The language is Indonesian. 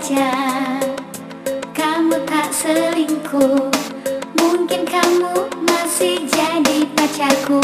saja. Kamu tak selingkuh. Mungkin kamu masih jadi pacarku.